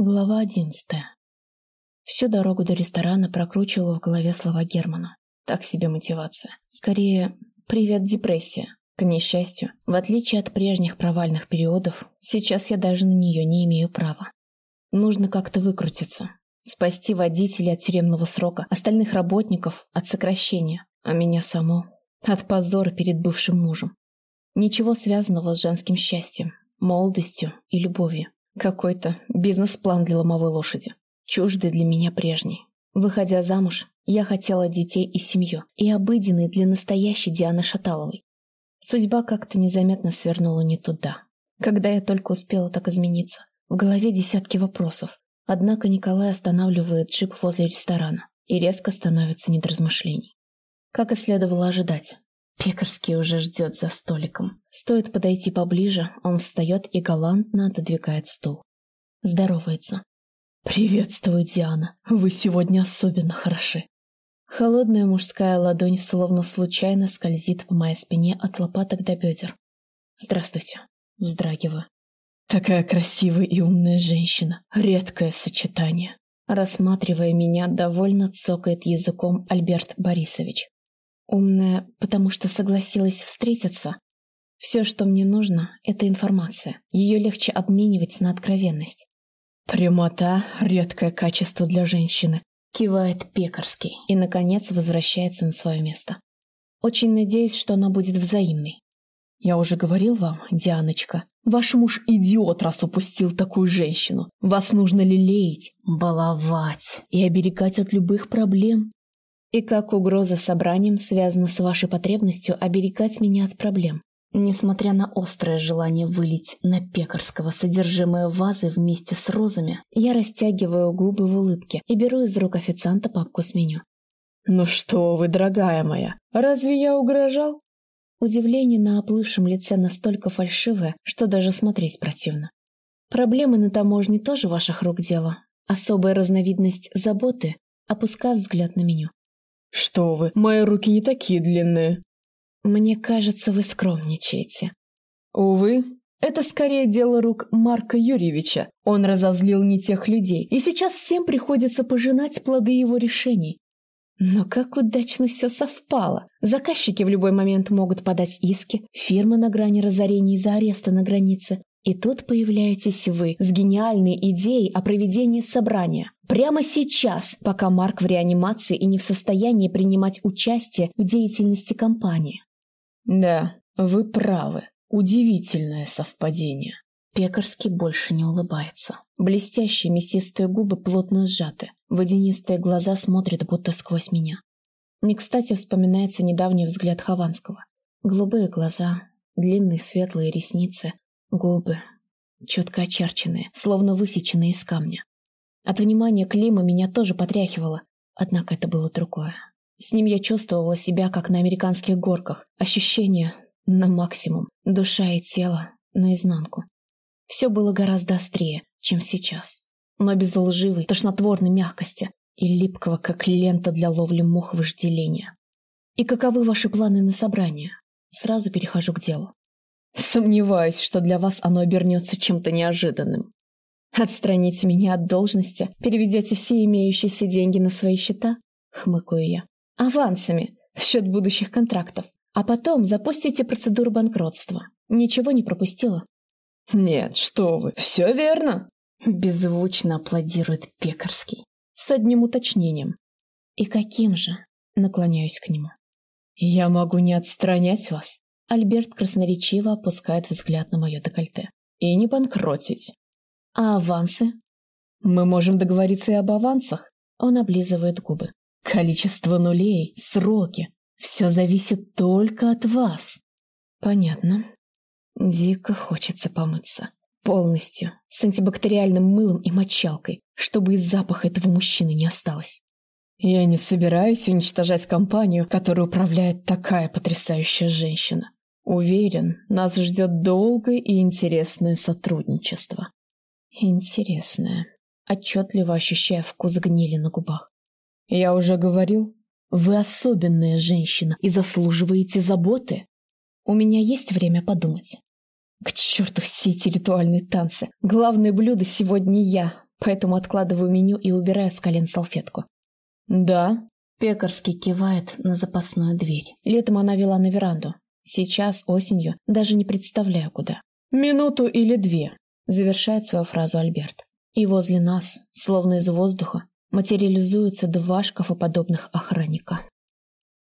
Глава одиннадцатая. Всю дорогу до ресторана прокручивала в голове слова Германа. Так себе мотивация. Скорее, привет, депрессия. К несчастью, в отличие от прежних провальных периодов, сейчас я даже на нее не имею права. Нужно как-то выкрутиться. Спасти водителя от тюремного срока, остальных работников от сокращения, а меня саму от позора перед бывшим мужем. Ничего связанного с женским счастьем, молодостью и любовью. Какой-то бизнес-план для ломовой лошади. Чуждый для меня прежний. Выходя замуж, я хотела детей и семью, и обыденный для настоящей Дианы Шаталовой. Судьба как-то незаметно свернула не туда. Когда я только успела так измениться, в голове десятки вопросов. Однако Николай останавливает джип возле ресторана и резко становится не. Как и следовало ожидать, Пекарский уже ждет за столиком. Стоит подойти поближе, он встает и галантно отодвигает стул. Здоровается. «Приветствую, Диана. Вы сегодня особенно хороши». Холодная мужская ладонь словно случайно скользит по моей спине от лопаток до бедер. «Здравствуйте». Вздрагиваю. «Такая красивая и умная женщина. Редкое сочетание». Рассматривая меня, довольно цокает языком Альберт Борисович. Умная, потому что согласилась встретиться. Все, что мне нужно, это информация. Ее легче обменивать на откровенность. Прямота — редкое качество для женщины. Кивает Пекарский и, наконец, возвращается на свое место. Очень надеюсь, что она будет взаимной. Я уже говорил вам, Дианочка, ваш муж идиот, раз упустил такую женщину. Вас нужно лелеять, баловать и оберегать от любых проблем. И как угроза собранием связана с вашей потребностью оберегать меня от проблем. Несмотря на острое желание вылить на пекарского содержимое вазы вместе с розами, я растягиваю губы в улыбке и беру из рук официанта папку с меню. «Ну что вы, дорогая моя, разве я угрожал?» Удивление на оплывшем лице настолько фальшивое, что даже смотреть противно. «Проблемы на таможне тоже ваших рук дело. Особая разновидность заботы, опуская взгляд на меню. «Что вы, мои руки не такие длинные». «Мне кажется, вы скромничаете». «Увы, это скорее дело рук Марка Юрьевича. Он разозлил не тех людей, и сейчас всем приходится пожинать плоды его решений. Но как удачно все совпало. Заказчики в любой момент могут подать иски, фирмы на грани разорения из-за ареста на границе. И тут появляетесь вы с гениальной идеей о проведении собрания. Прямо сейчас, пока Марк в реанимации и не в состоянии принимать участие в деятельности компании. Да, вы правы. Удивительное совпадение. Пекарский больше не улыбается. Блестящие мясистые губы плотно сжаты. Водянистые глаза смотрят будто сквозь меня. Не кстати вспоминается недавний взгляд Хованского. Голубые глаза, длинные светлые ресницы, губы, четко очерченные, словно высеченные из камня. От внимания Клима меня тоже потряхивало, однако это было другое. С ним я чувствовала себя, как на американских горках. Ощущения на максимум, душа и тело наизнанку. Все было гораздо острее, чем сейчас, но без лживой, тошнотворной мягкости и липкого, как лента для ловли мух вожделения. И каковы ваши планы на собрание? Сразу перехожу к делу. Сомневаюсь, что для вас оно обернется чем-то неожиданным. Отстраните меня от должности, переведете все имеющиеся деньги на свои счета? Хмыкаю я. Авансами, в счет будущих контрактов. А потом запустите процедуру банкротства. Ничего не пропустила? Нет, что вы, все верно. Беззвучно аплодирует Пекарский. С одним уточнением. И каким же? Наклоняюсь к нему. Я могу не отстранять вас. Альберт красноречиво опускает взгляд на мое декольте. И не банкротить. А авансы? Мы можем договориться и об авансах. Он облизывает губы. Количество нулей, сроки. Все зависит только от вас. Понятно. Дико хочется помыться. Полностью. С антибактериальным мылом и мочалкой, чтобы из запаха этого мужчины не осталось. Я не собираюсь уничтожать компанию, которую управляет такая потрясающая женщина. Уверен, нас ждет долгое и интересное сотрудничество. Интересное. Отчетливо ощущая вкус гнили на губах. Я уже говорил, вы особенная женщина и заслуживаете заботы. У меня есть время подумать. К черту все эти ритуальные танцы. Главное блюдо сегодня я. поэтому откладываю меню и убираю с колен салфетку. «Да?» Пекарский кивает на запасную дверь. Летом она вела на веранду. Сейчас, осенью, даже не представляю, куда. «Минуту или две», — завершает свою фразу Альберт. И возле нас, словно из воздуха, материализуются два шкафоподобных охранника.